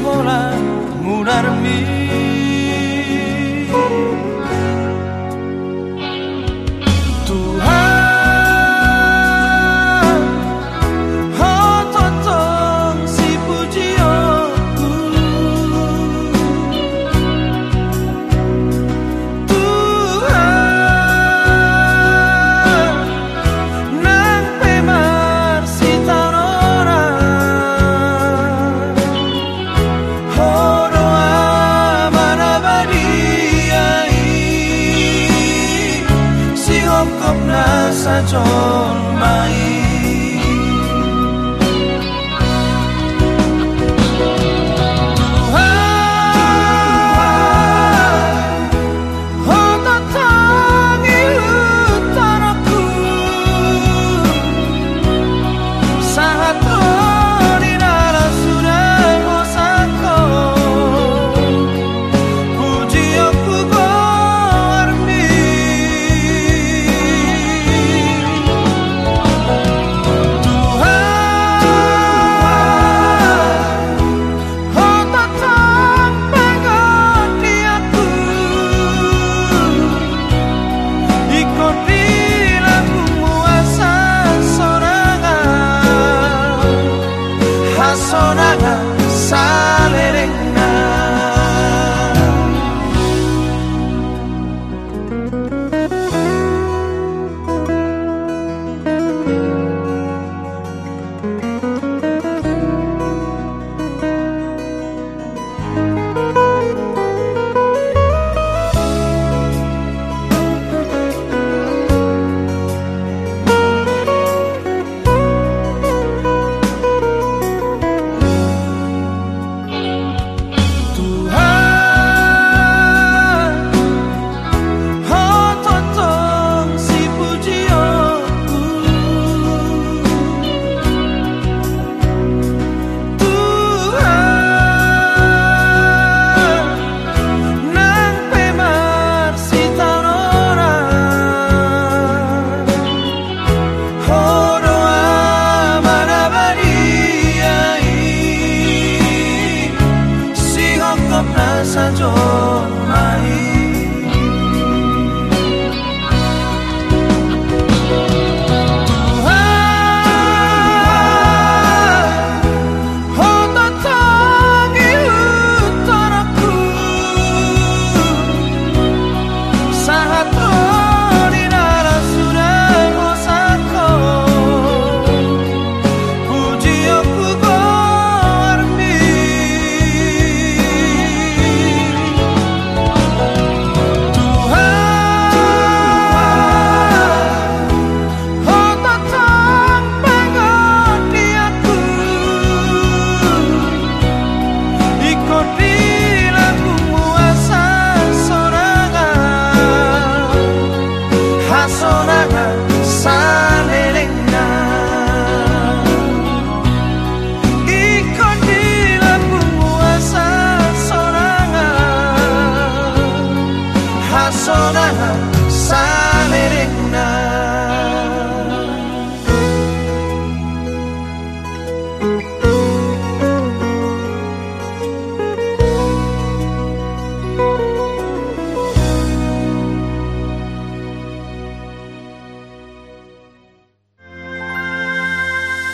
enamorarmi 中。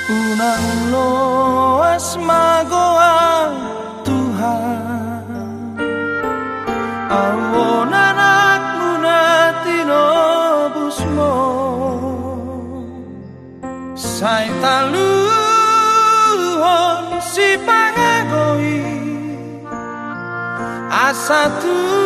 Unang loas magawa Tuhan. Awon anak na tinobus mo Sa'y taluhon si pangagoy Asa Tuhan